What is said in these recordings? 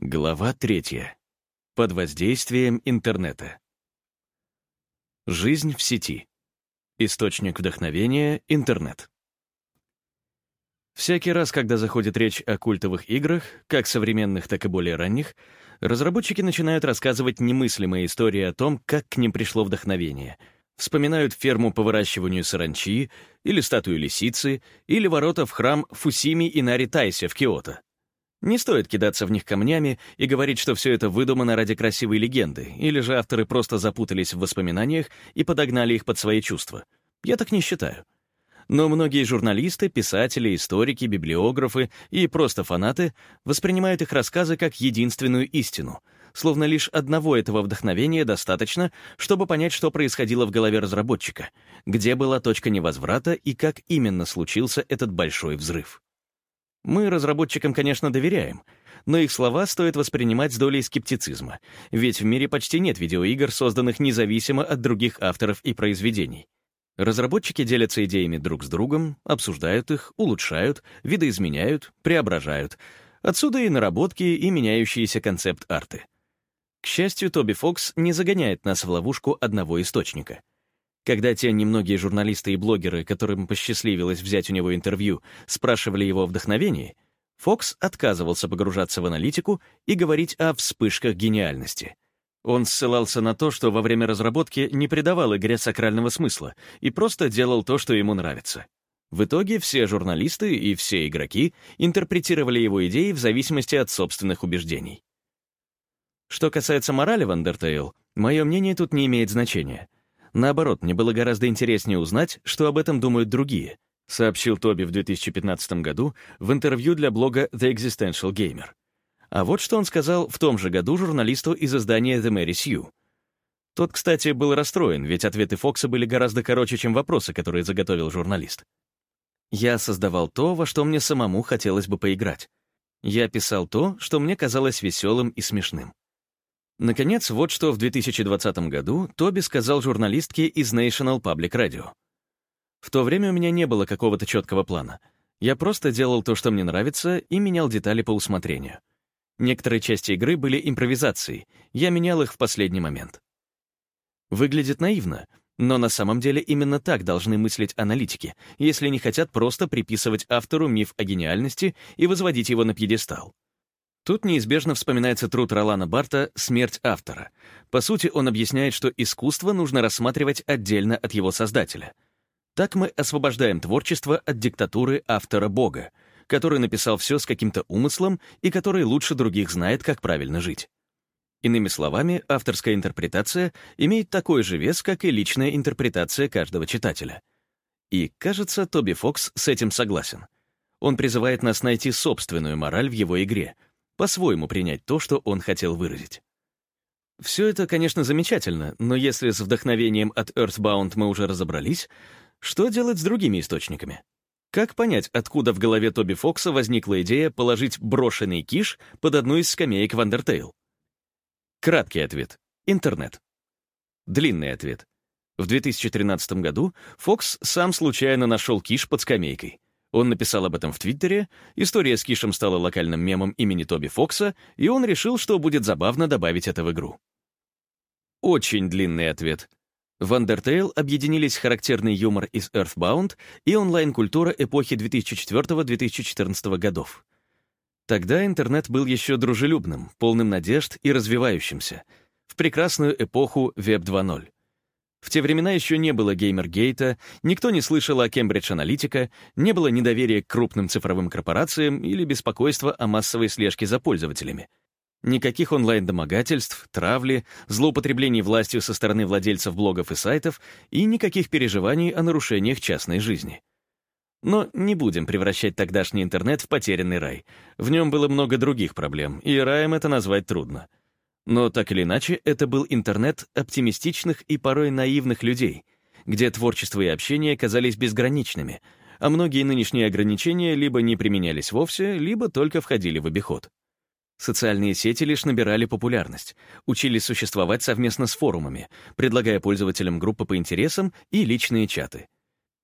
Глава третья. Под воздействием интернета. Жизнь в сети. Источник вдохновения — интернет. Всякий раз, когда заходит речь о культовых играх, как современных, так и более ранних, разработчики начинают рассказывать немыслимые истории о том, как к ним пришло вдохновение. Вспоминают ферму по выращиванию саранчи, или статую лисицы, или ворота в храм Фусими Инари Тайсе в Киото. Не стоит кидаться в них камнями и говорить, что все это выдумано ради красивой легенды, или же авторы просто запутались в воспоминаниях и подогнали их под свои чувства. Я так не считаю. Но многие журналисты, писатели, историки, библиографы и просто фанаты воспринимают их рассказы как единственную истину, словно лишь одного этого вдохновения достаточно, чтобы понять, что происходило в голове разработчика, где была точка невозврата и как именно случился этот большой взрыв. Мы разработчикам, конечно, доверяем, но их слова стоит воспринимать с долей скептицизма, ведь в мире почти нет видеоигр, созданных независимо от других авторов и произведений. Разработчики делятся идеями друг с другом, обсуждают их, улучшают, видоизменяют, преображают. Отсюда и наработки, и меняющиеся концепт-арты. К счастью, Тоби Фокс не загоняет нас в ловушку одного источника — когда те немногие журналисты и блогеры, которым посчастливилось взять у него интервью, спрашивали его о вдохновении, Фокс отказывался погружаться в аналитику и говорить о вспышках гениальности. Он ссылался на то, что во время разработки не придавал игре сакрального смысла и просто делал то, что ему нравится. В итоге все журналисты и все игроки интерпретировали его идеи в зависимости от собственных убеждений. Что касается морали в Undertale, мое мнение тут не имеет значения — Наоборот, мне было гораздо интереснее узнать, что об этом думают другие, сообщил Тоби в 2015 году в интервью для блога The Existential Gamer. А вот что он сказал в том же году журналисту из издания The Mary Sue. Тот, кстати, был расстроен, ведь ответы Фокса были гораздо короче, чем вопросы, которые заготовил журналист. «Я создавал то, во что мне самому хотелось бы поиграть. Я писал то, что мне казалось веселым и смешным. Наконец, вот что в 2020 году Тоби сказал журналистке из National Public Radio. «В то время у меня не было какого-то четкого плана. Я просто делал то, что мне нравится, и менял детали по усмотрению. Некоторые части игры были импровизацией, я менял их в последний момент. Выглядит наивно, но на самом деле именно так должны мыслить аналитики, если не хотят просто приписывать автору миф о гениальности и возводить его на пьедестал. Тут неизбежно вспоминается труд Ролана Барта «Смерть автора». По сути, он объясняет, что искусство нужно рассматривать отдельно от его создателя. Так мы освобождаем творчество от диктатуры автора-бога, который написал все с каким-то умыслом и который лучше других знает, как правильно жить. Иными словами, авторская интерпретация имеет такой же вес, как и личная интерпретация каждого читателя. И, кажется, Тоби Фокс с этим согласен. Он призывает нас найти собственную мораль в его игре — по-своему принять то, что он хотел выразить. Все это, конечно, замечательно, но если с вдохновением от Earthbound мы уже разобрались, что делать с другими источниками? Как понять, откуда в голове Тоби Фокса возникла идея положить брошенный киш под одну из скамеек в Undertale? Краткий ответ — интернет. Длинный ответ. В 2013 году Фокс сам случайно нашел киш под скамейкой. Он написал об этом в Твиттере, история с Кишем стала локальным мемом имени Тоби Фокса, и он решил, что будет забавно добавить это в игру. Очень длинный ответ. В Undertale объединились характерный юмор из Earthbound и онлайн-культура эпохи 2004-2014 годов. Тогда интернет был еще дружелюбным, полным надежд и развивающимся, в прекрасную эпоху Web 2.0. В те времена еще не было геймергейта, никто не слышал о Кембридж Аналитика, не было недоверия к крупным цифровым корпорациям или беспокойства о массовой слежке за пользователями. Никаких онлайн-домогательств, травли, злоупотреблений властью со стороны владельцев блогов и сайтов и никаких переживаний о нарушениях частной жизни. Но не будем превращать тогдашний интернет в потерянный рай. В нем было много других проблем, и раем это назвать трудно. Но так или иначе, это был интернет оптимистичных и порой наивных людей, где творчество и общение казались безграничными, а многие нынешние ограничения либо не применялись вовсе, либо только входили в обиход. Социальные сети лишь набирали популярность, учились существовать совместно с форумами, предлагая пользователям группы по интересам и личные чаты.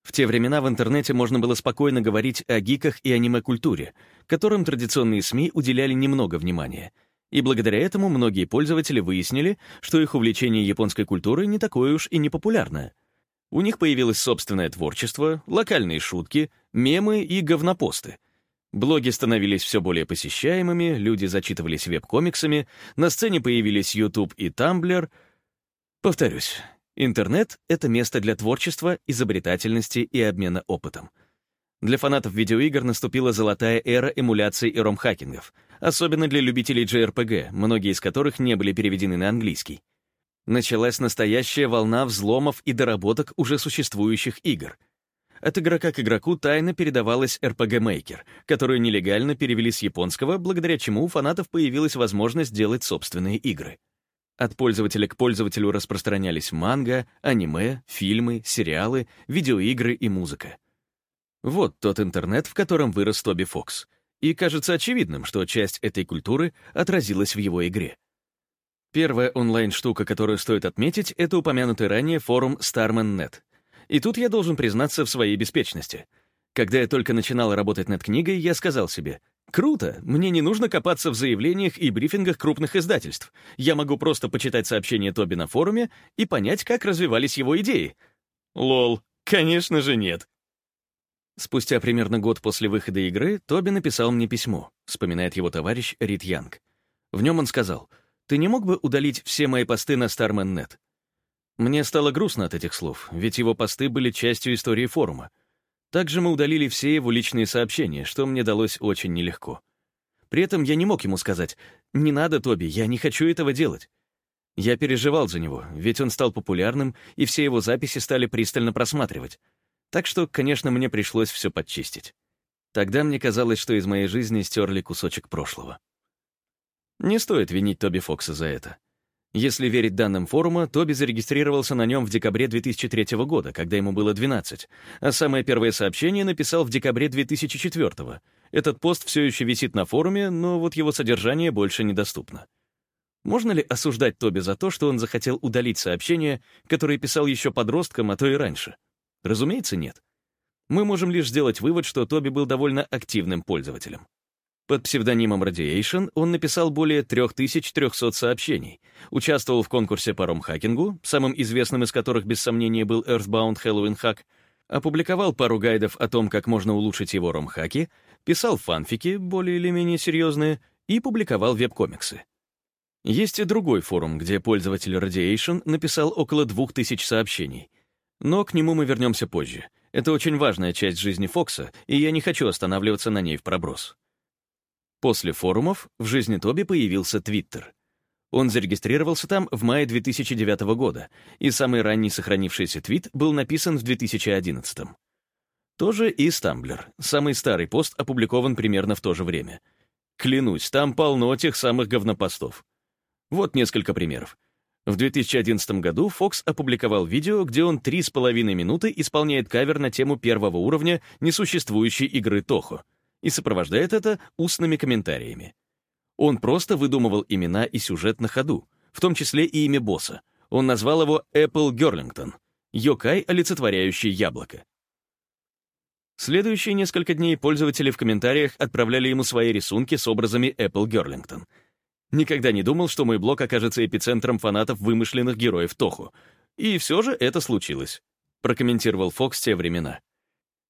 В те времена в интернете можно было спокойно говорить о гиках и аниме-культуре, которым традиционные СМИ уделяли немного внимания — И благодаря этому многие пользователи выяснили, что их увлечение японской культурой не такое уж и не популярное. У них появилось собственное творчество, локальные шутки, мемы и говнопосты. Блоги становились все более посещаемыми, люди зачитывались веб-комиксами, на сцене появились YouTube и Tumblr. Повторюсь, интернет — это место для творчества, изобретательности и обмена опытом. Для фанатов видеоигр наступила золотая эра эмуляций и ромхакингов, особенно для любителей JRPG, многие из которых не были переведены на английский. Началась настоящая волна взломов и доработок уже существующих игр. От игрока к игроку тайно передавалась RPG Maker, которую нелегально перевели с японского, благодаря чему у фанатов появилась возможность делать собственные игры. От пользователя к пользователю распространялись манга, аниме, фильмы, сериалы, видеоигры и музыка. Вот тот интернет, в котором вырос Тоби Фокс. И кажется очевидным, что часть этой культуры отразилась в его игре. Первая онлайн-штука, которую стоит отметить, это упомянутый ранее форум Starman.net. И тут я должен признаться в своей беспечности. Когда я только начинал работать над книгой, я сказал себе, «Круто, мне не нужно копаться в заявлениях и брифингах крупных издательств. Я могу просто почитать сообщения Тоби на форуме и понять, как развивались его идеи». Лол, конечно же нет. Спустя примерно год после выхода игры Тоби написал мне письмо, вспоминает его товарищ Рид Янг. В нем он сказал, «Ты не мог бы удалить все мои посты на Starman.net?» Мне стало грустно от этих слов, ведь его посты были частью истории форума. Также мы удалили все его личные сообщения, что мне далось очень нелегко. При этом я не мог ему сказать, «Не надо, Тоби, я не хочу этого делать». Я переживал за него, ведь он стал популярным, и все его записи стали пристально просматривать. Так что, конечно, мне пришлось все подчистить. Тогда мне казалось, что из моей жизни стерли кусочек прошлого. Не стоит винить Тоби Фокса за это. Если верить данным форума, Тоби зарегистрировался на нем в декабре 2003 года, когда ему было 12, а самое первое сообщение написал в декабре 2004. Этот пост все еще висит на форуме, но вот его содержание больше недоступно. Можно ли осуждать Тоби за то, что он захотел удалить сообщения, которые писал еще подросткам, а то и раньше? Разумеется, нет. Мы можем лишь сделать вывод, что Тоби был довольно активным пользователем. Под псевдонимом Radiation он написал более 3300 сообщений, участвовал в конкурсе по ромхакингу, самым известным из которых, без сомнения, был Earthbound Halloween Hack, опубликовал пару гайдов о том, как можно улучшить его ромхаки, писал фанфики, более или менее серьезные, и публиковал веб-комиксы. Есть и другой форум, где пользователь Radiation написал около 2000 сообщений — но к нему мы вернемся позже. Это очень важная часть жизни Фокса, и я не хочу останавливаться на ней в проброс. После форумов в жизни Тоби появился Твиттер. Он зарегистрировался там в мае 2009 года, и самый ранний сохранившийся твит был написан в 2011. Тоже и Стамблер. Самый старый пост опубликован примерно в то же время. Клянусь, там полно тех самых говнопостов. Вот несколько примеров. В 2011 году Fox опубликовал видео, где он три с половиной минуты исполняет кавер на тему первого уровня несуществующей игры Тохо и сопровождает это устными комментариями. Он просто выдумывал имена и сюжет на ходу, в том числе и имя босса. Он назвал его Apple Герлингтон, йокай, олицетворяющий яблоко. Следующие несколько дней пользователи в комментариях отправляли ему свои рисунки с образами Apple Герлингтон — Никогда не думал, что мой блог окажется эпицентром фанатов вымышленных героев Тоху. И все же это случилось, прокомментировал Фокс те времена.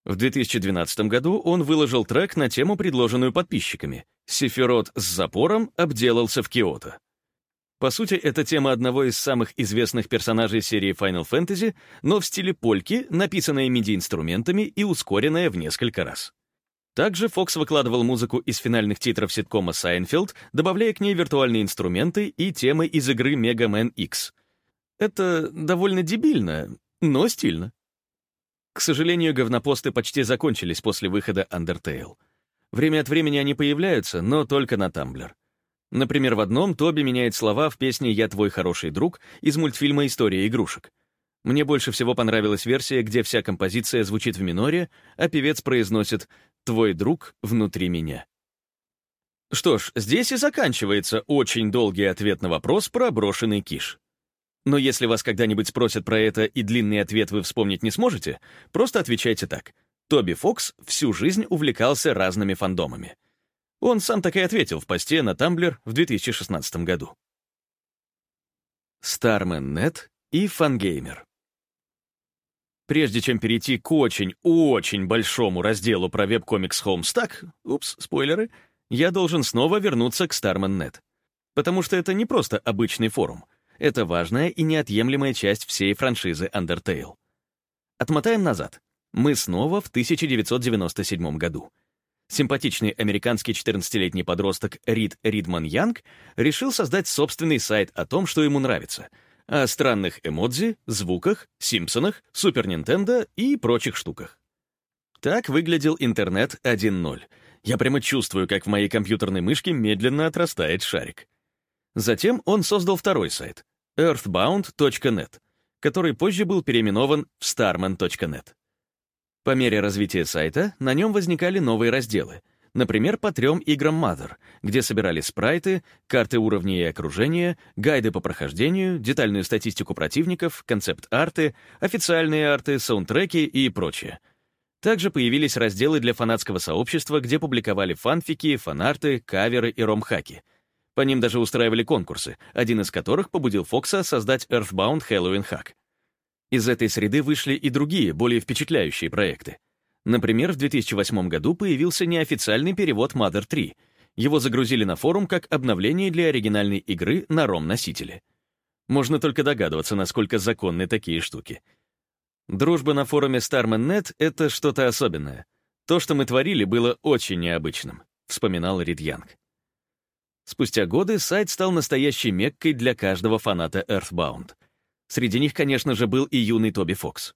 В 2012 году он выложил трек на тему, предложенную подписчиками. «Сефирот с запором обделался в Киото». По сути, это тема одного из самых известных персонажей серии Final Fantasy, но в стиле польки, написанная MIDI-инструментами и ускоренная в несколько раз. Также Фокс выкладывал музыку из финальных титров ситкома «Сайнфилд», добавляя к ней виртуальные инструменты и темы из игры Mega Man X. Это довольно дебильно, но стильно. К сожалению, говнопосты почти закончились после выхода Undertale. Время от времени они появляются, но только на Tumblr. Например, в одном Тоби меняет слова в песне «Я твой хороший друг» из мультфильма «История игрушек». Мне больше всего понравилась версия, где вся композиция звучит в миноре, а певец произносит «Твой друг внутри меня». Что ж, здесь и заканчивается очень долгий ответ на вопрос про брошенный киш. Но если вас когда-нибудь спросят про это и длинный ответ вы вспомнить не сможете, просто отвечайте так. Тоби Фокс всю жизнь увлекался разными фандомами. Он сам так и ответил в посте на Tumblr в 2016 году. Starman.net и Fangamer. Прежде чем перейти к очень-очень большому разделу про WebComics Homestuck, упс, спойлеры, я должен снова вернуться к Starman.net. Потому что это не просто обычный форум. Это важная и неотъемлемая часть всей франшизы Undertale. Отмотаем назад. Мы снова в 1997 году. Симпатичный американский 14-летний подросток Рид Ридман Янг решил создать собственный сайт о том, что ему нравится — о странных эмодзи, звуках, Симпсонах, Супер Нинтендо и прочих штуках. Так выглядел интернет 1.0. Я прямо чувствую, как в моей компьютерной мышке медленно отрастает шарик. Затем он создал второй сайт — earthbound.net, который позже был переименован в starman.net. По мере развития сайта на нем возникали новые разделы — Например, по трем играм Mother, где собирали спрайты, карты уровней и окружения, гайды по прохождению, детальную статистику противников, концепт-арты, официальные арты, саундтреки и прочее. Также появились разделы для фанатского сообщества, где публиковали фанфики, фанарты, каверы и ромхаки. По ним даже устраивали конкурсы, один из которых побудил Фокса создать Earthbound Halloween Hack. Из этой среды вышли и другие, более впечатляющие проекты. Например, в 2008 году появился неофициальный перевод Mother 3. Его загрузили на форум как обновление для оригинальной игры на ROM-носителе. Можно только догадываться, насколько законны такие штуки. Дружба на форуме Starman.net — это что-то особенное. То, что мы творили, было очень необычным, вспоминал Рид Янг. Спустя годы сайт стал настоящей меккой для каждого фаната Earthbound. Среди них, конечно же, был и юный Тоби Фокс.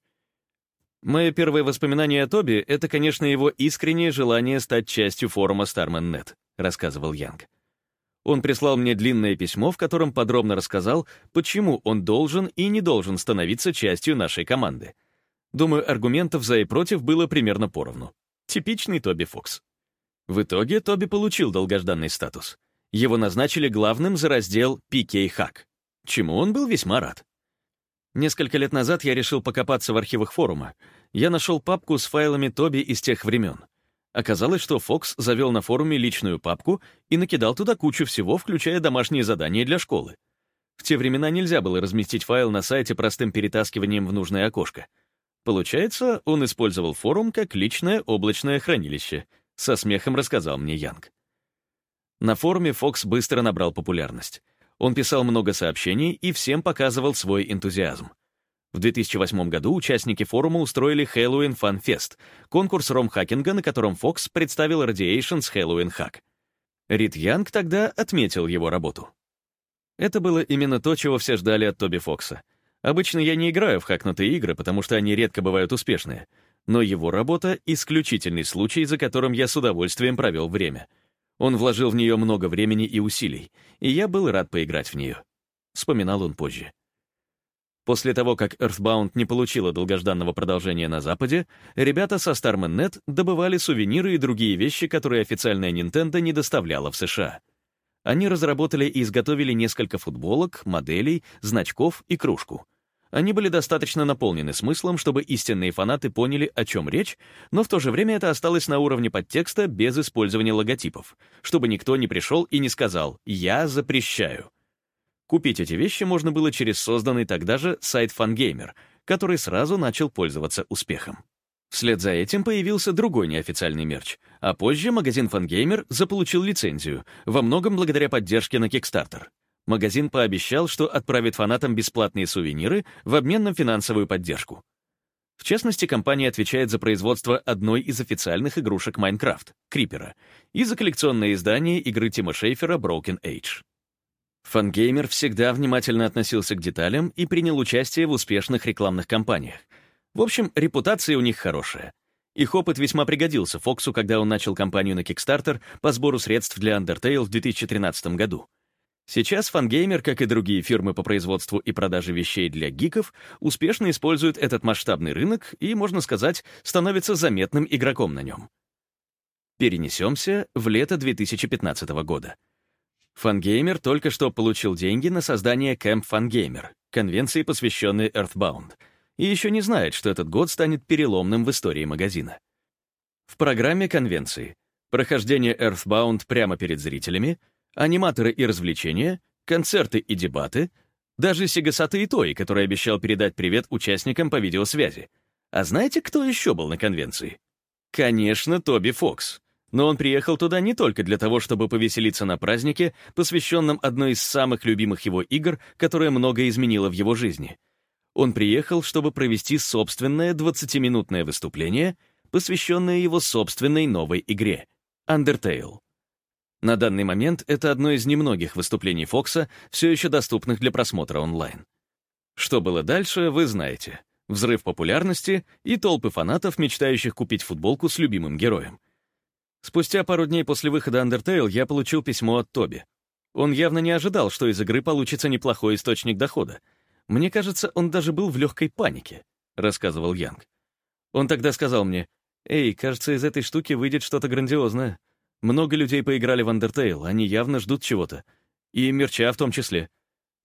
Мое первое воспоминание о Тоби — это, конечно, его искреннее желание стать частью форума Starman.net, рассказывал Янг. Он прислал мне длинное письмо, в котором подробно рассказал, почему он должен и не должен становиться частью нашей команды. Думаю, аргументов за и против было примерно поровну. Типичный Тоби Фокс. В итоге Тоби получил долгожданный статус. Его назначили главным за раздел PK Hack, чему он был весьма рад. Несколько лет назад я решил покопаться в архивах форума. Я нашел папку с файлами Тоби из тех времен. Оказалось, что Фокс завел на форуме личную папку и накидал туда кучу всего, включая домашние задания для школы. В те времена нельзя было разместить файл на сайте простым перетаскиванием в нужное окошко. Получается, он использовал форум как личное облачное хранилище, со смехом рассказал мне Янг. На форуме Фокс быстро набрал популярность. Он писал много сообщений и всем показывал свой энтузиазм. В 2008 году участники форума устроили Fun Fest, конкурс ром-хакинга, на котором Fox представил Radiation's Halloween Hack. Рид Янг тогда отметил его работу. Это было именно то, чего все ждали от Тоби Фокса. Обычно я не играю в хакнутые игры, потому что они редко бывают успешные. Но его работа — исключительный случай, за которым я с удовольствием провел время — он вложил в нее много времени и усилий, и я был рад поиграть в нее. Вспоминал он позже. После того, как Earthbound не получила долгожданного продолжения на Западе, ребята со Starman.net добывали сувениры и другие вещи, которые официальная Nintendo не доставляла в США. Они разработали и изготовили несколько футболок, моделей, значков и кружку — они были достаточно наполнены смыслом, чтобы истинные фанаты поняли, о чем речь, но в то же время это осталось на уровне подтекста без использования логотипов, чтобы никто не пришел и не сказал «я запрещаю». Купить эти вещи можно было через созданный тогда же сайт Fangamer, который сразу начал пользоваться успехом. Вслед за этим появился другой неофициальный мерч, а позже магазин Fangamer заполучил лицензию, во многом благодаря поддержке на Kickstarter магазин пообещал, что отправит фанатам бесплатные сувениры в обмен на финансовую поддержку. В частности, компания отвечает за производство одной из официальных игрушек Майнкрафт — Крипера, и за коллекционное издание игры Тима Шейфера Broken Age. Фангеймер всегда внимательно относился к деталям и принял участие в успешных рекламных кампаниях. В общем, репутация у них хорошая. Их опыт весьма пригодился Фоксу, когда он начал кампанию на Kickstarter по сбору средств для Undertale в 2013 году. Сейчас Fangamer, как и другие фирмы по производству и продаже вещей для гиков, успешно используют этот масштабный рынок и, можно сказать, становится заметным игроком на нем. Перенесемся в лето 2015 года. Fangamer только что получил деньги на создание Camp Fangamer, конвенции, посвященной Earthbound, и еще не знает, что этот год станет переломным в истории магазина. В программе конвенции прохождение Earthbound прямо перед зрителями, аниматоры и развлечения, концерты и дебаты, даже Сигасаты Итои, который обещал передать привет участникам по видеосвязи. А знаете, кто еще был на конвенции? Конечно, Тоби Фокс. Но он приехал туда не только для того, чтобы повеселиться на празднике, посвященном одной из самых любимых его игр, которая многое изменила в его жизни. Он приехал, чтобы провести собственное 20-минутное выступление, посвященное его собственной новой игре — Undertale. На данный момент это одно из немногих выступлений Фокса, все еще доступных для просмотра онлайн. Что было дальше, вы знаете. Взрыв популярности и толпы фанатов, мечтающих купить футболку с любимым героем. Спустя пару дней после выхода Undertale я получил письмо от Тоби. Он явно не ожидал, что из игры получится неплохой источник дохода. Мне кажется, он даже был в легкой панике, — рассказывал Янг. Он тогда сказал мне, «Эй, кажется, из этой штуки выйдет что-то грандиозное. Много людей поиграли в Undertale, они явно ждут чего-то. И мерча в том числе.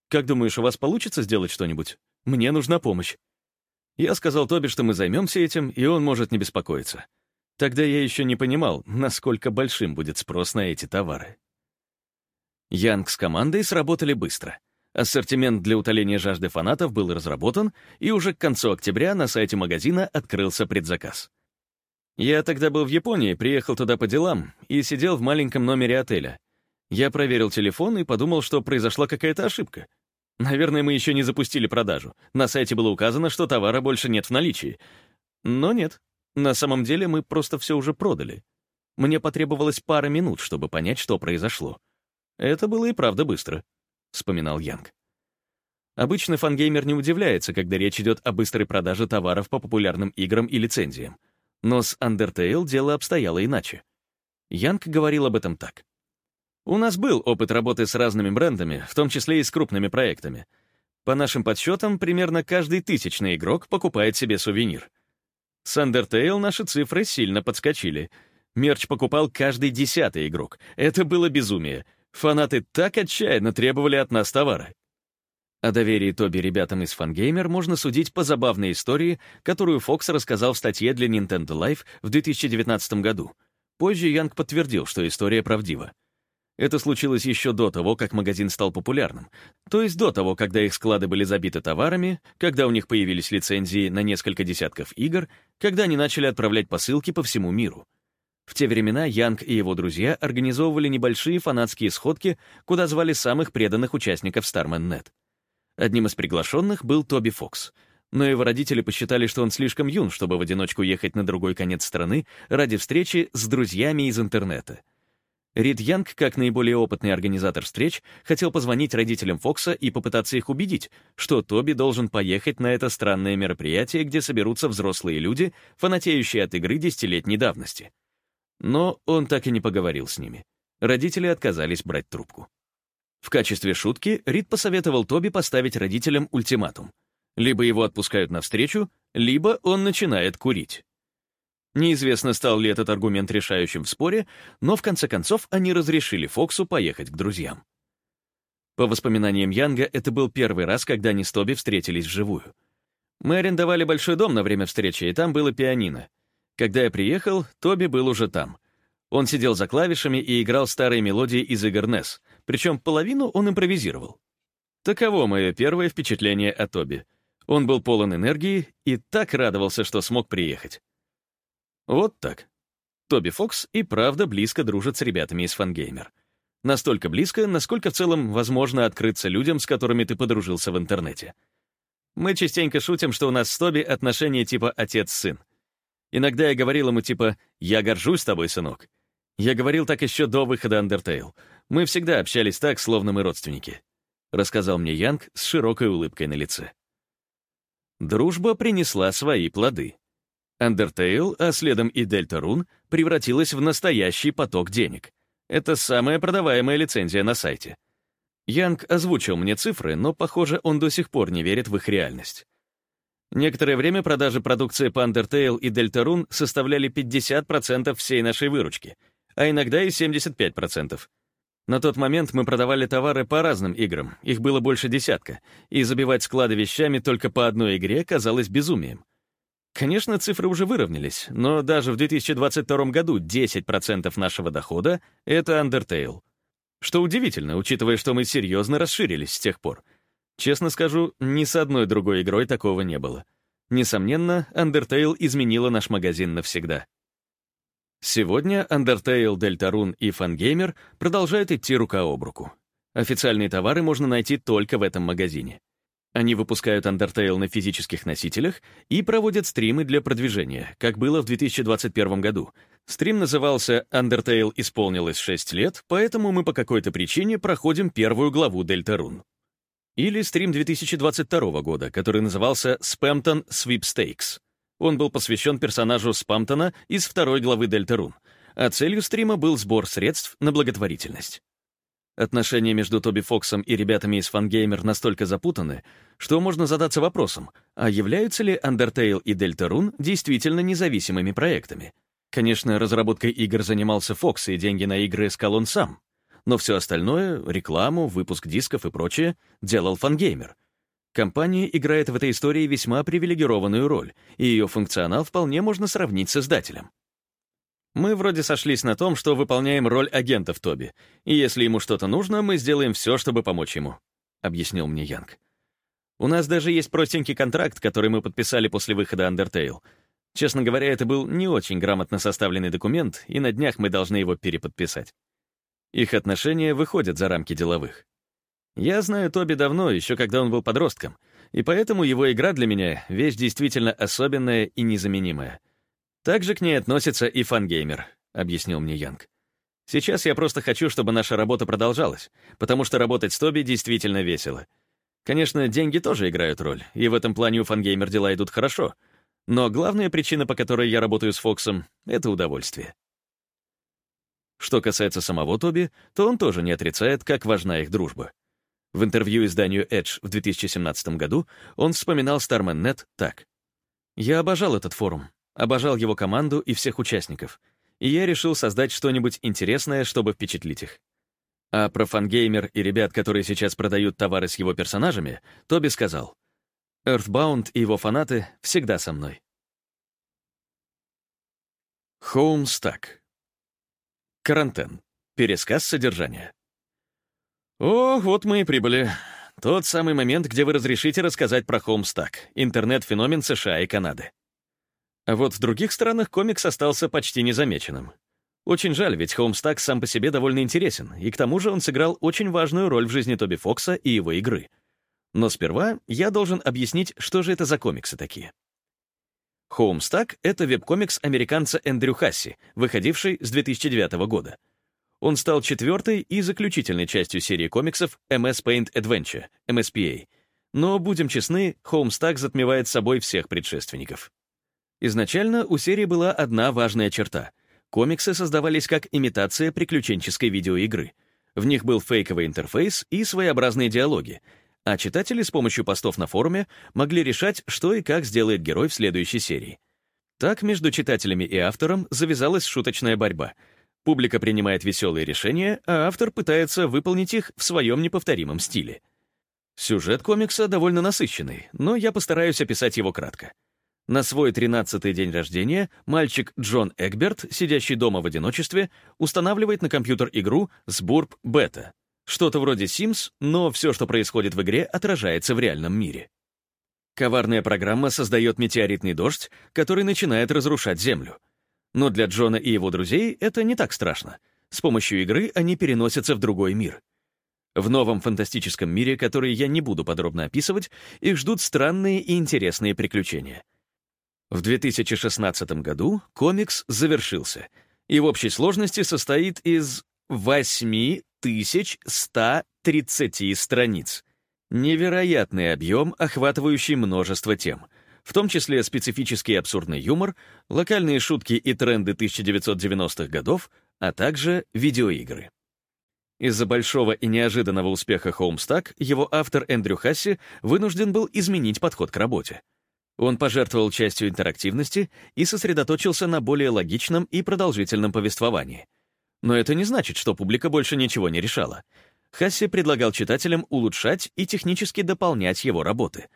Как думаешь, у вас получится сделать что-нибудь? Мне нужна помощь». Я сказал Тоби, что мы займемся этим, и он может не беспокоиться. Тогда я еще не понимал, насколько большим будет спрос на эти товары. Янг с командой сработали быстро. Ассортимент для утоления жажды фанатов был разработан, и уже к концу октября на сайте магазина открылся предзаказ. Я тогда был в Японии, приехал туда по делам и сидел в маленьком номере отеля. Я проверил телефон и подумал, что произошла какая-то ошибка. Наверное, мы еще не запустили продажу. На сайте было указано, что товара больше нет в наличии. Но нет, на самом деле мы просто все уже продали. Мне потребовалось пара минут, чтобы понять, что произошло. Это было и правда быстро, — вспоминал Янг. Обычно фангеймер не удивляется, когда речь идет о быстрой продаже товаров по популярным играм и лицензиям. Но с Undertale дело обстояло иначе. Янг говорил об этом так. «У нас был опыт работы с разными брендами, в том числе и с крупными проектами. По нашим подсчетам, примерно каждый тысячный игрок покупает себе сувенир. С Undertale наши цифры сильно подскочили. Мерч покупал каждый десятый игрок. Это было безумие. Фанаты так отчаянно требовали от нас товара. О доверии Тоби ребятам из Fangamer можно судить по забавной истории, которую Фокс рассказал в статье для Nintendo Life в 2019 году. Позже Янг подтвердил, что история правдива. Это случилось еще до того, как магазин стал популярным, то есть до того, когда их склады были забиты товарами, когда у них появились лицензии на несколько десятков игр, когда они начали отправлять посылки по всему миру. В те времена Янг и его друзья организовывали небольшие фанатские сходки, куда звали самых преданных участников Starman.net. Одним из приглашенных был Тоби Фокс, но его родители посчитали, что он слишком юн, чтобы в одиночку ехать на другой конец страны ради встречи с друзьями из интернета — Рид Янг, как наиболее опытный организатор встреч, хотел позвонить родителям Фокса и попытаться их убедить, что Тоби должен поехать на это странное мероприятие, где соберутся взрослые люди, фанатеющие от игры десятилетней давности. Но он так и не поговорил с ними. Родители отказались брать трубку. В качестве шутки Рид посоветовал Тоби поставить родителям ультиматум. Либо его отпускают на встречу, либо он начинает курить. Неизвестно, стал ли этот аргумент решающим в споре, но в конце концов они разрешили Фоксу поехать к друзьям. По воспоминаниям Янга, это был первый раз, когда они с Тоби встретились вживую. Мы арендовали большой дом на время встречи, и там было пианино. Когда я приехал, Тоби был уже там. Он сидел за клавишами и играл старые мелодии из игр NES, причем половину он импровизировал. Таково мое первое впечатление о Тоби. Он был полон энергии и так радовался, что смог приехать. Вот так. Тоби Фокс и правда близко дружит с ребятами из Фангеймер. Настолько близко, насколько в целом возможно открыться людям, с которыми ты подружился в интернете. Мы частенько шутим, что у нас с Тоби отношения типа отец-сын. Иногда я говорил ему типа «Я горжусь тобой, сынок». Я говорил так еще до выхода Undertale. Мы всегда общались так, словно мы родственники. Рассказал мне Янг с широкой улыбкой на лице. Дружба принесла свои плоды. Undertale, а следом и Deltarune, превратилась в настоящий поток денег. Это самая продаваемая лицензия на сайте. Янг озвучил мне цифры, но, похоже, он до сих пор не верит в их реальность. Некоторое время продажи продукции по Undertale и Deltarune составляли 50% всей нашей выручки, а иногда и 75%. На тот момент мы продавали товары по разным играм, их было больше десятка, и забивать склады вещами только по одной игре казалось безумием. Конечно, цифры уже выровнялись, но даже в 2022 году 10% нашего дохода — это Undertale. Что удивительно, учитывая, что мы серьезно расширились с тех пор. Честно скажу, ни с одной другой игрой такого не было. Несомненно, Undertale изменила наш магазин навсегда. Сегодня Undertale, Deltarune и Fangamer продолжают идти рука об руку. Официальные товары можно найти только в этом магазине. Они выпускают Undertale на физических носителях и проводят стримы для продвижения, как было в 2021 году. Стрим назывался «Undertale исполнилось 6 лет, поэтому мы по какой-то причине проходим первую главу Deltarune». Или стрим 2022 года, который назывался «Spamton Sweepstakes». Он был посвящен персонажу Спамтона из второй главы Deltarune, а целью стрима был сбор средств на благотворительность. Отношения между Тоби Фоксом и ребятами из Fangamer настолько запутаны, что можно задаться вопросом, а являются ли Undertale и Deltarune действительно независимыми проектами? Конечно, разработкой игр занимался Фокс, и деньги на игры искал он сам. Но все остальное — рекламу, выпуск дисков и прочее — делал Fangamer. Компания играет в этой истории весьма привилегированную роль, и ее функционал вполне можно сравнить с издателем. Мы вроде сошлись на том, что выполняем роль агентов Тоби, и если ему что-то нужно, мы сделаем все, чтобы помочь ему», — объяснил мне Янг. «У нас даже есть простенький контракт, который мы подписали после выхода Undertale. Честно говоря, это был не очень грамотно составленный документ, и на днях мы должны его переподписать. Их отношения выходят за рамки деловых. Я знаю Тоби давно, еще когда он был подростком, и поэтому его игра для меня — вещь действительно особенная и незаменимая — также к ней относится и фангеймер, объяснил мне Янг. Сейчас я просто хочу, чтобы наша работа продолжалась, потому что работать с Тоби действительно весело. Конечно, деньги тоже играют роль, и в этом плане у фангеймер дела идут хорошо. Но главная причина, по которой я работаю с Фоксом, — это удовольствие. Что касается самого Тоби, то он тоже не отрицает, как важна их дружба. В интервью изданию Edge в 2017 году он вспоминал Starman.net так. «Я обожал этот форум. Обожал его команду и всех участников, и я решил создать что-нибудь интересное, чтобы впечатлить их. А про фангеймер и ребят, которые сейчас продают товары с его персонажами, Тоби сказал, «Earthbound и его фанаты всегда со мной». Хоумстак. Карантен. Пересказ содержания. О, вот мы и прибыли. Тот самый момент, где вы разрешите рассказать про Хоумстак, интернет-феномен США и Канады. А вот в других странах комикс остался почти незамеченным. Очень жаль, ведь Хоумстак сам по себе довольно интересен, и к тому же он сыграл очень важную роль в жизни Тоби Фокса и его игры. Но сперва я должен объяснить, что же это за комиксы такие. Хоумстак — это веб-комикс американца Эндрю Хасси, выходивший с 2009 года. Он стал четвертой и заключительной частью серии комиксов MS Paint Adventure, MSPA. Но, будем честны, Хоумстак затмевает собой всех предшественников. Изначально у серии была одна важная черта. Комиксы создавались как имитация приключенческой видеоигры. В них был фейковый интерфейс и своеобразные диалоги, а читатели с помощью постов на форуме могли решать, что и как сделает герой в следующей серии. Так между читателями и автором завязалась шуточная борьба. Публика принимает веселые решения, а автор пытается выполнить их в своем неповторимом стиле. Сюжет комикса довольно насыщенный, но я постараюсь описать его кратко. На свой 13-й день рождения мальчик Джон Эгберт, сидящий дома в одиночестве, устанавливает на компьютер игру Сбурб Бета. Что-то вроде Sims, но все, что происходит в игре, отражается в реальном мире. Коварная программа создает метеоритный дождь, который начинает разрушать Землю. Но для Джона и его друзей это не так страшно. С помощью игры они переносятся в другой мир. В новом фантастическом мире, который я не буду подробно описывать, их ждут странные и интересные приключения — в 2016 году комикс завершился и в общей сложности состоит из 8130 страниц. Невероятный объем, охватывающий множество тем, в том числе специфический абсурдный юмор, локальные шутки и тренды 1990-х годов, а также видеоигры. Из-за большого и неожиданного успеха Homestuck его автор Эндрю Хасси вынужден был изменить подход к работе — он пожертвовал частью интерактивности и сосредоточился на более логичном и продолжительном повествовании. Но это не значит, что публика больше ничего не решала. Хасси предлагал читателям улучшать и технически дополнять его работы.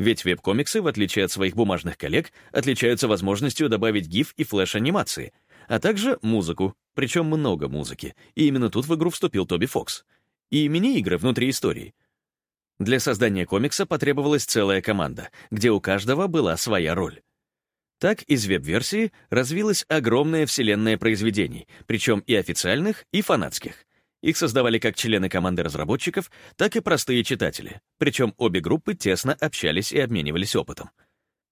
Ведь веб-комиксы, в отличие от своих бумажных коллег, отличаются возможностью добавить GIF и флеш-анимации, а также музыку, причем много музыки, и именно тут в игру вступил Тоби Фокс. И мини-игры внутри истории. Для создания комикса потребовалась целая команда, где у каждого была своя роль. Так из веб-версии развилась огромная вселенная произведений, причем и официальных, и фанатских. Их создавали как члены команды разработчиков, так и простые читатели, причем обе группы тесно общались и обменивались опытом.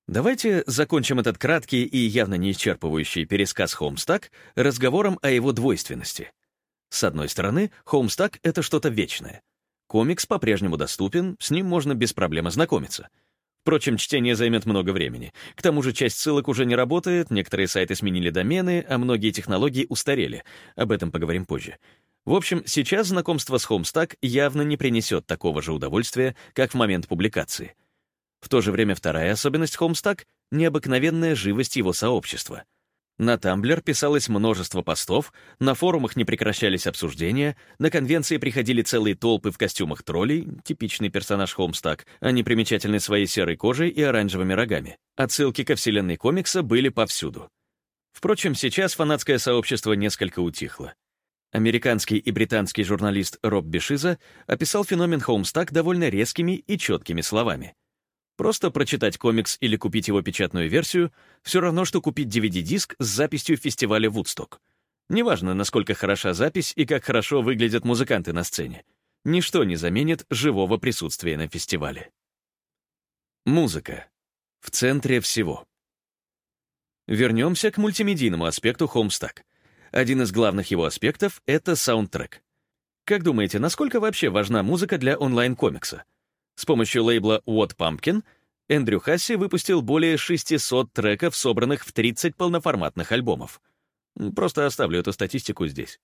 Давайте закончим этот краткий и явно не исчерпывающий пересказ Homestuck разговором о его двойственности. С одной стороны, Homestuck — это что-то вечное. Комикс по-прежнему доступен, с ним можно без проблем ознакомиться. Впрочем, чтение займет много времени. К тому же часть ссылок уже не работает, некоторые сайты сменили домены, а многие технологии устарели. Об этом поговорим позже. В общем, сейчас знакомство с Homestuck явно не принесет такого же удовольствия, как в момент публикации. В то же время вторая особенность Homestuck — необыкновенная живость его сообщества. На Tumblr писалось множество постов, на форумах не прекращались обсуждения, на конвенции приходили целые толпы в костюмах троллей, типичный персонаж Homestuck, они примечательны своей серой кожей и оранжевыми рогами. Отсылки ко вселенной комикса были повсюду. Впрочем, сейчас фанатское сообщество несколько утихло. Американский и британский журналист Роб Бешиза описал феномен Homestuck довольно резкими и четкими словами. Просто прочитать комикс или купить его печатную версию — все равно, что купить DVD-диск с записью фестиваля Вудсток. Неважно, насколько хороша запись и как хорошо выглядят музыканты на сцене. Ничто не заменит живого присутствия на фестивале. Музыка. В центре всего. Вернемся к мультимедийному аспекту Homestuck. Один из главных его аспектов — это саундтрек. Как думаете, насколько вообще важна музыка для онлайн-комикса? С помощью лейбла What Pumpkin Эндрю Хасси выпустил более 600 треков, собранных в 30 полноформатных альбомов. Просто оставлю эту статистику здесь.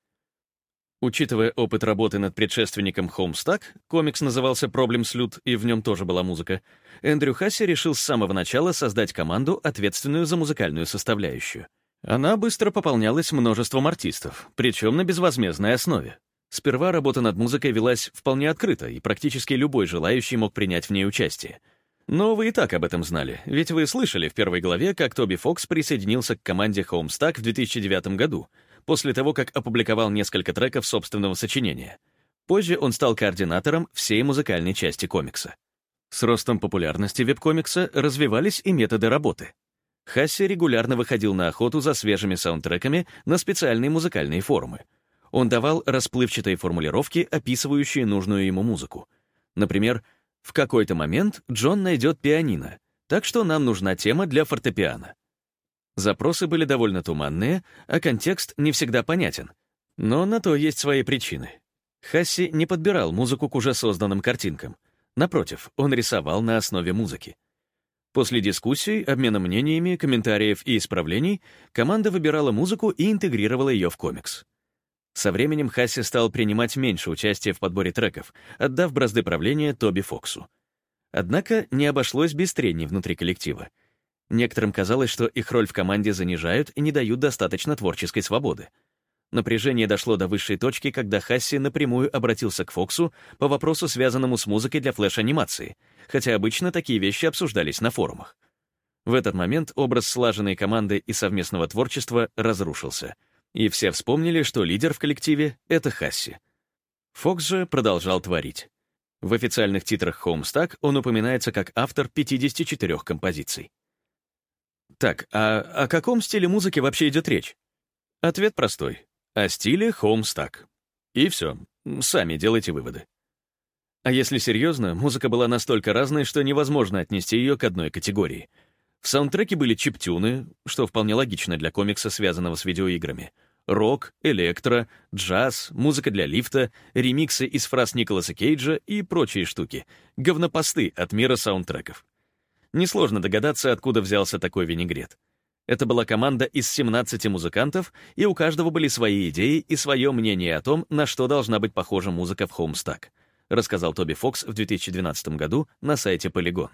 Учитывая опыт работы над предшественником Homestuck, комикс назывался Problem Sleuth, и в нем тоже была музыка, Эндрю Хасси решил с самого начала создать команду, ответственную за музыкальную составляющую — она быстро пополнялась множеством артистов, причем на безвозмездной основе. Сперва работа над музыкой велась вполне открыто, и практически любой желающий мог принять в ней участие. Но вы и так об этом знали, ведь вы слышали в первой главе, как Тоби Фокс присоединился к команде Homestuck в 2009 году, после того, как опубликовал несколько треков собственного сочинения. Позже он стал координатором всей музыкальной части комикса. С ростом популярности веб-комикса развивались и методы работы. Хасси регулярно выходил на охоту за свежими саундтреками на специальные музыкальные форумы. Он давал расплывчатые формулировки, описывающие нужную ему музыку. Например, «В какой-то момент Джон найдет пианино, так что нам нужна тема для фортепиано». Запросы были довольно туманные, а контекст не всегда понятен. Но на то есть свои причины. Хасси не подбирал музыку к уже созданным картинкам. Напротив, он рисовал на основе музыки. После дискуссий, обмена мнениями, комментариев и исправлений команда выбирала музыку и интегрировала ее в комикс. Со временем Хасси стал принимать меньше участия в подборе треков, отдав бразды правления Тоби Фоксу. Однако не обошлось без трений внутри коллектива. Некоторым казалось, что их роль в команде занижают и не дают достаточно творческой свободы. Напряжение дошло до высшей точки, когда Хасси напрямую обратился к Фоксу по вопросу, связанному с музыкой для флеш-анимации, хотя обычно такие вещи обсуждались на форумах. В этот момент образ слаженной команды и совместного творчества разрушился, и все вспомнили, что лидер в коллективе — это Хасси. Фокс же продолжал творить. В официальных титрах Homestuck он упоминается как автор 54 композиций. Так, а о каком стиле музыки вообще идет речь? Ответ простой о стиле Homestuck. И все, сами делайте выводы. А если серьезно, музыка была настолько разной, что невозможно отнести ее к одной категории. В саундтреке были чиптюны, что вполне логично для комикса, связанного с видеоиграми, рок, электро, джаз, музыка для лифта, ремиксы из фраз Николаса Кейджа и прочие штуки, говнопосты от мира саундтреков. Несложно догадаться, откуда взялся такой винегрет — это была команда из 17 музыкантов, и у каждого были свои идеи и свое мнение о том, на что должна быть похожа музыка в Homestuck, рассказал Тоби Фокс в 2012 году на сайте Polygon.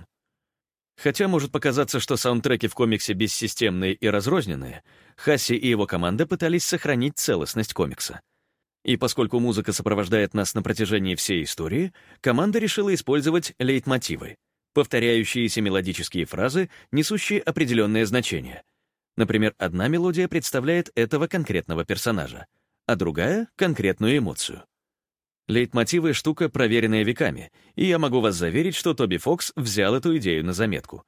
Хотя может показаться, что саундтреки в комиксе бессистемные и разрозненные, Хасси и его команда пытались сохранить целостность комикса. И поскольку музыка сопровождает нас на протяжении всей истории, команда решила использовать лейтмотивы — повторяющиеся мелодические фразы, несущие определенное значение. Например, одна мелодия представляет этого конкретного персонажа, а другая — конкретную эмоцию. Лейтмотивы — штука, проверенная веками, и я могу вас заверить, что Тоби Фокс взял эту идею на заметку.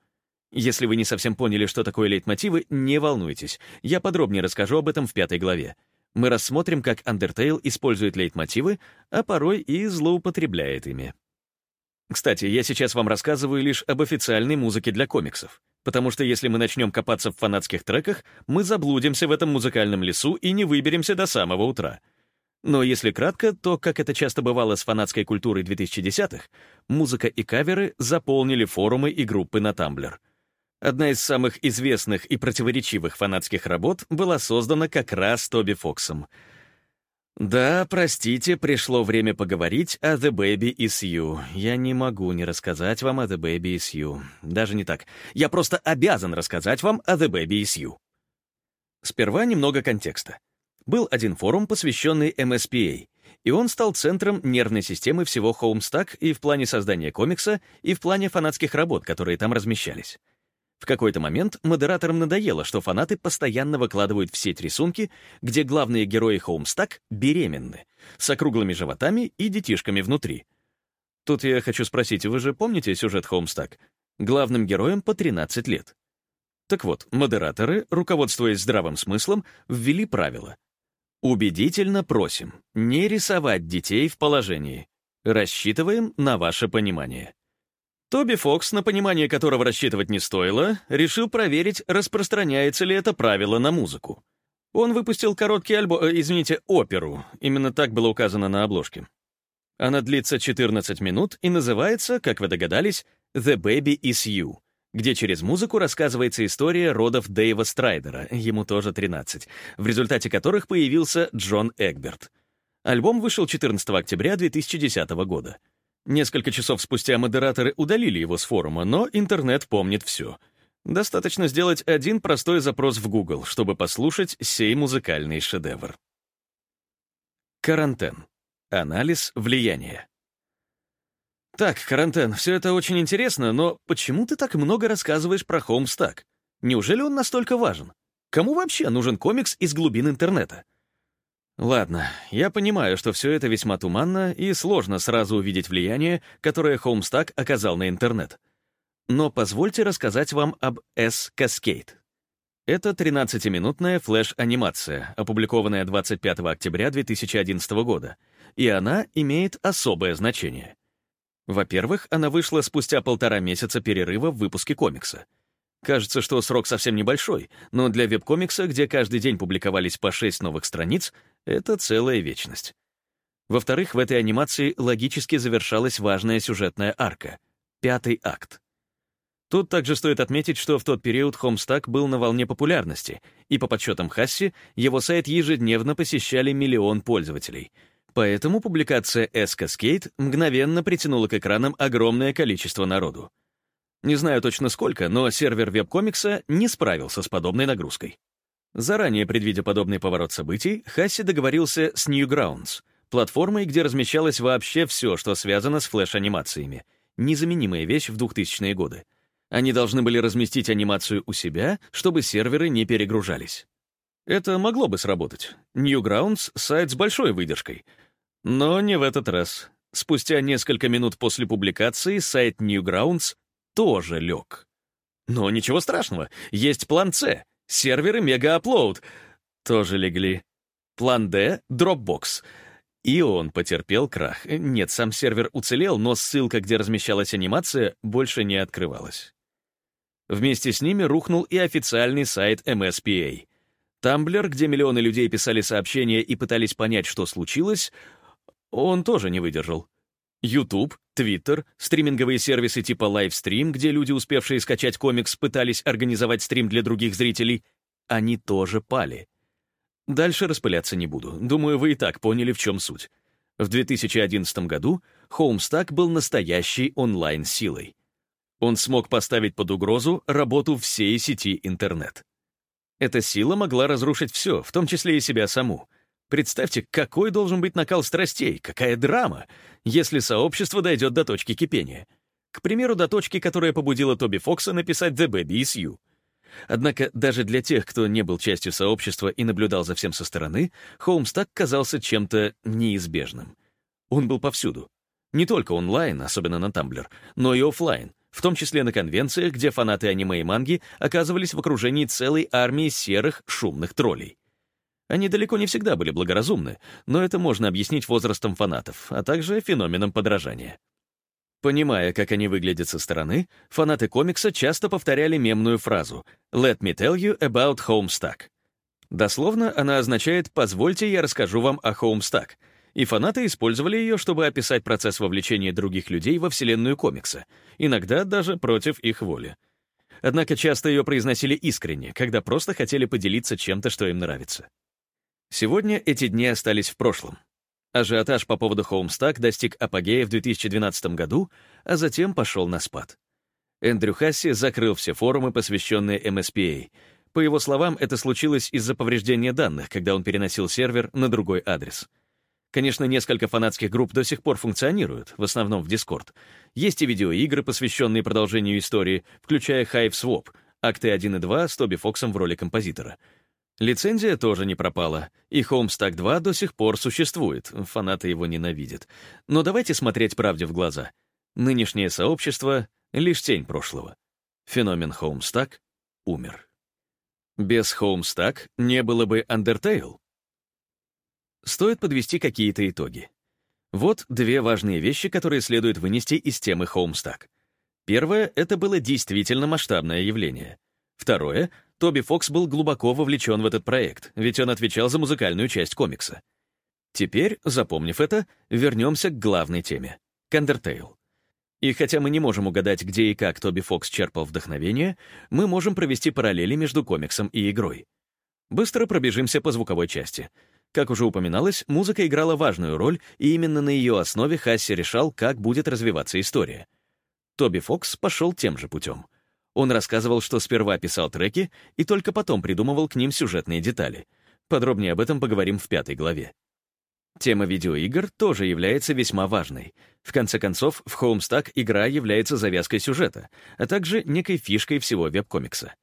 Если вы не совсем поняли, что такое лейтмотивы, не волнуйтесь, я подробнее расскажу об этом в пятой главе. Мы рассмотрим, как Undertale использует лейтмотивы, а порой и злоупотребляет ими. Кстати, я сейчас вам рассказываю лишь об официальной музыке для комиксов, потому что если мы начнем копаться в фанатских треках, мы заблудимся в этом музыкальном лесу и не выберемся до самого утра — но если кратко, то, как это часто бывало с фанатской культурой 2010-х, музыка и каверы заполнили форумы и группы на Tumblr. Одна из самых известных и противоречивых фанатских работ была создана как раз Тоби Фоксом. Да, простите, пришло время поговорить о The Baby Is You. Я не могу не рассказать вам о The Baby Is You. Даже не так. Я просто обязан рассказать вам о The Baby Is You. Сперва немного контекста был один форум, посвященный MSPA, и он стал центром нервной системы всего Homestuck и в плане создания комикса, и в плане фанатских работ, которые там размещались. В какой-то момент модераторам надоело, что фанаты постоянно выкладывают в сеть рисунки, где главные герои Homestuck беременны, с округлыми животами и детишками внутри. Тут я хочу спросить, вы же помните сюжет Homestuck? Главным героем по 13 лет. Так вот, модераторы, руководствуясь здравым смыслом, ввели правило. Убедительно просим не рисовать детей в положении. Рассчитываем на ваше понимание. Тоби Фокс, на понимание которого рассчитывать не стоило, решил проверить, распространяется ли это правило на музыку. Он выпустил короткий альбом, э, извините, оперу, именно так было указано на обложке. Она длится 14 минут и называется, как вы догадались, «The Baby Is You», где через музыку рассказывается история родов Дэйва Страйдера, ему тоже 13, в результате которых появился Джон Эгберт. Альбом вышел 14 октября 2010 года. Несколько часов спустя модераторы удалили его с форума, но интернет помнит все. Достаточно сделать один простой запрос в Google, чтобы послушать сей музыкальный шедевр. Карантен. Анализ влияния. «Так, Карантен, все это очень интересно, но почему ты так много рассказываешь про Холмстак? Неужели он настолько важен? Кому вообще нужен комикс из глубин интернета?» Ладно, я понимаю, что все это весьма туманно и сложно сразу увидеть влияние, которое Холмстак оказал на интернет. Но позвольте рассказать вам об S-Cascade. Это 13-минутная флеш-анимация, опубликованная 25 октября 2011 года, и она имеет особое значение — во-первых, она вышла спустя полтора месяца перерыва в выпуске комикса. Кажется, что срок совсем небольшой, но для веб-комикса, где каждый день публиковались по шесть новых страниц, это целая вечность. Во-вторых, в этой анимации логически завершалась важная сюжетная арка — пятый акт. Тут также стоит отметить, что в тот период Homestuck был на волне популярности, и по подсчетам Хасси, его сайт ежедневно посещали миллион пользователей — Поэтому публикация S-Cascade мгновенно притянула к экранам огромное количество народу. Не знаю точно сколько, но сервер веб-комикса не справился с подобной нагрузкой. Заранее предвидя подобный поворот событий, Хасси договорился с Newgrounds, платформой, где размещалось вообще все, что связано с флеш-анимациями. Незаменимая вещь в 2000-е годы. Они должны были разместить анимацию у себя, чтобы серверы не перегружались. Это могло бы сработать. Newgrounds — сайт с большой выдержкой — но не в этот раз. Спустя несколько минут после публикации сайт Newgrounds тоже лег. Но ничего страшного, есть план С. Серверы Mega тоже легли. План Д — Dropbox. И он потерпел крах. Нет, сам сервер уцелел, но ссылка, где размещалась анимация, больше не открывалась. Вместе с ними рухнул и официальный сайт MSPA. Тамблер, где миллионы людей писали сообщения и пытались понять, что случилось, он тоже не выдержал. YouTube, Twitter, стриминговые сервисы типа Livestream, где люди, успевшие скачать комикс, пытались организовать стрим для других зрителей, они тоже пали. Дальше распыляться не буду. Думаю, вы и так поняли, в чем суть. В 2011 году Homestuck был настоящей онлайн-силой. Он смог поставить под угрозу работу всей сети интернет. Эта сила могла разрушить все, в том числе и себя саму — Представьте, какой должен быть накал страстей, какая драма, если сообщество дойдет до точки кипения. К примеру, до точки, которая побудила Тоби Фокса написать «The Baby is You». Однако даже для тех, кто не был частью сообщества и наблюдал за всем со стороны, Холмстак казался чем-то неизбежным. Он был повсюду. Не только онлайн, особенно на Тамблер, но и офлайн, в том числе на конвенциях, где фанаты аниме и манги оказывались в окружении целой армии серых шумных троллей. Они далеко не всегда были благоразумны, но это можно объяснить возрастом фанатов, а также феноменом подражания. Понимая, как они выглядят со стороны, фанаты комикса часто повторяли мемную фразу «Let me tell you about Homestuck». Дословно она означает «позвольте, я расскажу вам о Homestuck», и фанаты использовали ее, чтобы описать процесс вовлечения других людей во вселенную комикса, иногда даже против их воли. Однако часто ее произносили искренне, когда просто хотели поделиться чем-то, что им нравится. Сегодня эти дни остались в прошлом. Ажиотаж по поводу Homestuck достиг апогея в 2012 году, а затем пошел на спад. Эндрю Хасси закрыл все форумы, посвященные MSPA. По его словам, это случилось из-за повреждения данных, когда он переносил сервер на другой адрес — Конечно, несколько фанатских групп до сих пор функционируют, в основном в Discord. Есть и видеоигры, посвященные продолжению истории, включая Hive Swap, акты 1 и 2 с Тоби Фоксом в роли композитора. Лицензия тоже не пропала, и Homestuck 2 до сих пор существует, фанаты его ненавидят. Но давайте смотреть правде в глаза. Нынешнее сообщество — лишь тень прошлого. Феномен Homestuck умер. Без Homestuck не было бы Undertale, Стоит подвести какие-то итоги. Вот две важные вещи, которые следует вынести из темы Homestuck. Первое — это было действительно масштабное явление. Второе — Тоби Фокс был глубоко вовлечен в этот проект, ведь он отвечал за музыкальную часть комикса. Теперь, запомнив это, вернемся к главной теме — к Undertale. И хотя мы не можем угадать, где и как Тоби Фокс черпал вдохновение, мы можем провести параллели между комиксом и игрой. Быстро пробежимся по звуковой части — как уже упоминалось, музыка играла важную роль, и именно на ее основе Хасси решал, как будет развиваться история. Тоби Фокс пошел тем же путем. Он рассказывал, что сперва писал треки и только потом придумывал к ним сюжетные детали. Подробнее об этом поговорим в пятой главе. Тема видеоигр тоже является весьма важной. В конце концов, в Homestuck игра является завязкой сюжета, а также некой фишкой всего веб-комикса.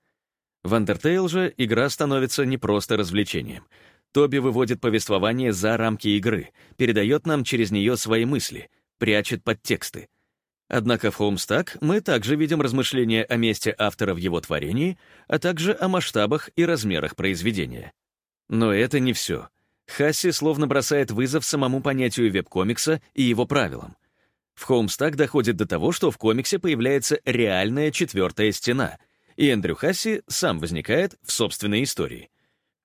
В Undertale же игра становится не просто развлечением — Тоби выводит повествование за рамки игры, передает нам через нее свои мысли, прячет подтексты. Однако в Homestuck мы также видим размышления о месте автора в его творении, а также о масштабах и размерах произведения. Но это не все. Хасси словно бросает вызов самому понятию веб-комикса и его правилам. В Homestuck доходит до того, что в комиксе появляется реальная четвертая стена, и Эндрю Хасси сам возникает в собственной истории —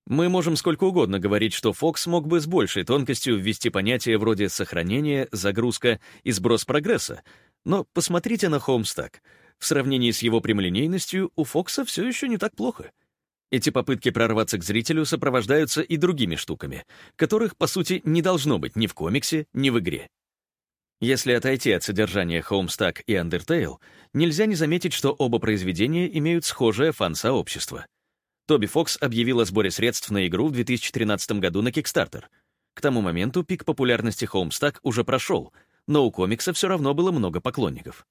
мы можем сколько угодно говорить, что Фокс мог бы с большей тонкостью ввести понятия вроде сохранения, загрузка и сброс прогресса, но посмотрите на Homestuck. В сравнении с его прямолинейностью у Фокса все еще не так плохо. Эти попытки прорваться к зрителю сопровождаются и другими штуками, которых, по сути, не должно быть ни в комиксе, ни в игре. Если отойти от содержания Homestuck и Undertale, нельзя не заметить, что оба произведения имеют схожее фан-сообщество. Тоби Фокс объявил о сборе средств на игру в 2013 году на Kickstarter. К тому моменту пик популярности Homestuck уже прошел, но у комикса все равно было много поклонников.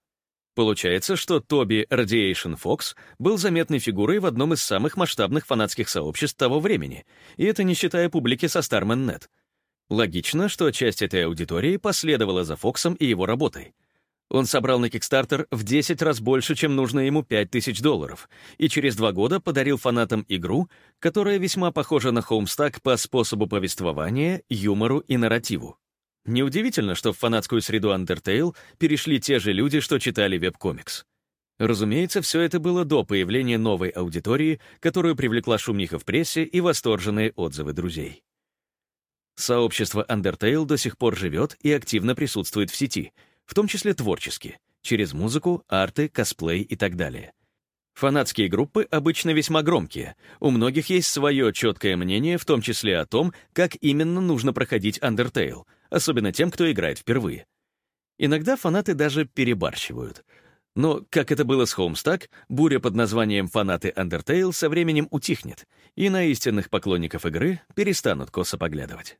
Получается, что Тоби Radiation Fox был заметной фигурой в одном из самых масштабных фанатских сообществ того времени, и это не считая публики со Starman.net. Логично, что часть этой аудитории последовала за Фоксом и его работой. Он собрал на Kickstarter в 10 раз больше, чем нужно ему 5000 долларов, и через два года подарил фанатам игру, которая весьма похожа на Homestuck по способу повествования, юмору и нарративу. Неудивительно, что в фанатскую среду Undertale перешли те же люди, что читали веб-комикс. Разумеется, все это было до появления новой аудитории, которую привлекла шумиха в прессе и восторженные отзывы друзей. Сообщество Undertale до сих пор живет и активно присутствует в сети — в том числе творчески, через музыку, арты, косплей и так далее. Фанатские группы обычно весьма громкие, у многих есть свое четкое мнение, в том числе о том, как именно нужно проходить Undertale, особенно тем, кто играет впервые. Иногда фанаты даже перебарщивают. Но, как это было с Homestuck, буря под названием «Фанаты Undertale» со временем утихнет, и на истинных поклонников игры перестанут косо поглядывать.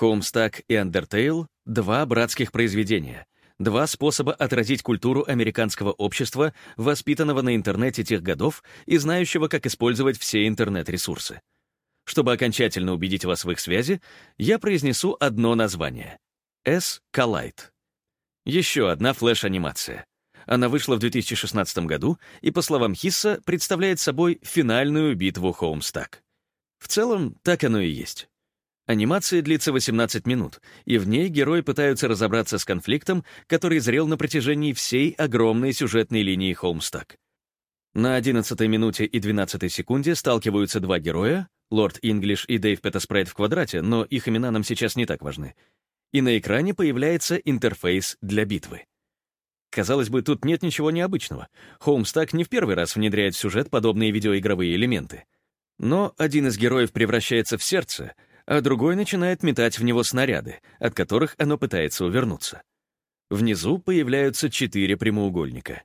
Homestuck и Undertale — два братских произведения, Два способа отразить культуру американского общества, воспитанного на интернете тех годов и знающего, как использовать все интернет-ресурсы. Чтобы окончательно убедить вас в их связи, я произнесу одно название — S-Collide. Еще одна флеш-анимация. Она вышла в 2016 году и, по словам Хисса, представляет собой финальную битву Хоумстак. В целом, так оно и есть. Анимация длится 18 минут, и в ней герои пытаются разобраться с конфликтом, который зрел на протяжении всей огромной сюжетной линии Холмстак. На 11 минуте и 12 секунде сталкиваются два героя, Лорд Инглиш и Дэйв Петтаспрайт в квадрате, но их имена нам сейчас не так важны. И на экране появляется интерфейс для битвы. Казалось бы, тут нет ничего необычного. Холмстак не в первый раз внедряет в сюжет подобные видеоигровые элементы. Но один из героев превращается в сердце — а другой начинает метать в него снаряды, от которых оно пытается увернуться. Внизу появляются четыре прямоугольника.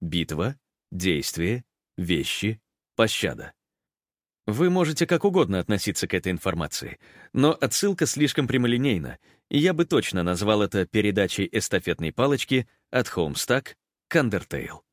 Битва, действие, вещи, пощада. Вы можете как угодно относиться к этой информации, но отсылка слишком прямолинейна, и я бы точно назвал это передачей эстафетной палочки от Homestuck к Undertale.